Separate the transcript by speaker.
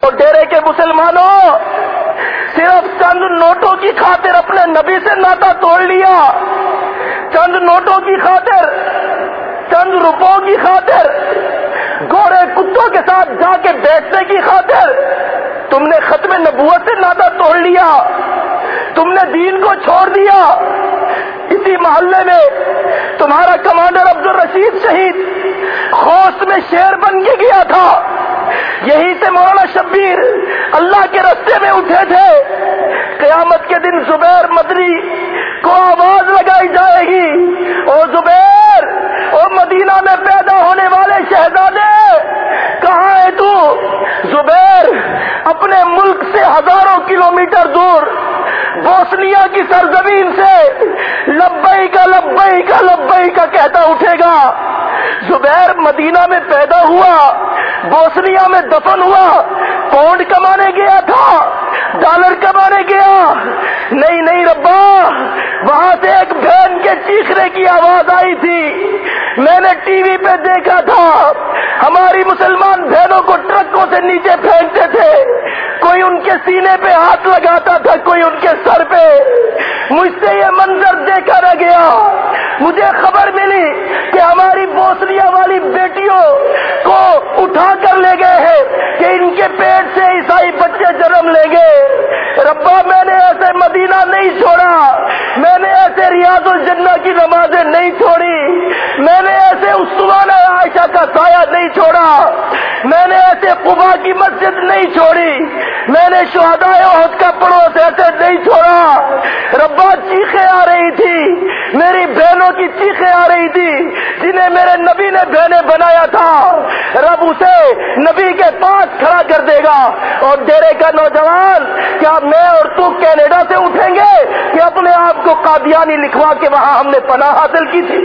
Speaker 1: اور ڈیرے کے مسلمانوں، صرف چند نوٹوں کی خاطر اپنے نبی سے ناتا توڑ لیا۔ چند نوٹوں کی خاطر، چند روپوں کی خاطر گورے کتوں کے ساتھ جا کے بیٹھنے کی خاطر۔ تم نے ختم نبوت سے ناتا توڑ لیا۔ تم نے دین کو چھوڑ دیا۔ اسی محلے میں تمہارا کمانڈر عبد الرشید شہید خوش میں شیر بن کے گیا تھا۔ یہی سے مولانا شبیر۔ اللہ کے رستے میں اٹھے تھے۔ قیامت کے دن زبیر مدری کو آواز لگائی جائے گی۔ او زبیر، او مدینہ میں پیدا ہونے والے شہزادے، کہاں ہے تو؟ زبیر، اپنے ملک سے ہزاروں کلومیٹر دور، بوسنیا کی سرزمین سے لبئی کا لبئی کا لبئی کا کہتا اٹھے مدینہ میں پیدا ہوا، بوسنیا میں دفن ہوا، پونڈ کمانے گیا تھا، ڈالر کمانے گیا۔ نہیں نہیں ربا، وہاں سے ایک بہن کے چیخنے کی آواز آئی تھی۔ میں نے ٹی وی پہ دیکھا تھا، ہماری مسلمان بہنوں کو ٹرکوں سے نیچے پھینکتے تھے۔ کوئی ان کے سینے پہ ہاتھ لگاتا تھا، کوئی ان کے سر پہ۔ مجھ سے یہ منظر دیکھا نہ گیا مجھے خبر ملی کہ ہماری بوسنیا والی بیٹیوں کو اٹھا کر لے گئے ہیں کہ ان کے پیٹ سے عیسائی بچے جنم لیں گے ربا میں نے ایسے مدینہ نہیں چھوڑا۔ میں نے ایسے ریاض الجنہ کی نمازیں نہیں چھوڑی۔ میں نے ایسے عثمان عائشہ کا سایہ نہیں چھوڑا۔ میں نے ایسے قبا کی مسجد نہیں چھوڑی۔ میں نے شہداء عہد کا پڑوس ایسے نہیں چھوڑا۔ ربا چیخیں آ رہی تھی۔ میری بہنوں کی چیخیں آ رہی تھی۔ جنہیں میرے نبی نے بہنیں بنایا تھا۔ رب اسے نبی کے پاس کھڑا کر دے گا۔ اور ڈیرے کا نوجوان میں اور تو کینیڈا سے اٹھیں گے کہ اپنے آپ کو قادیانی لکھوا کے وہاں ہم نے پناہ حاصل کی تھی۔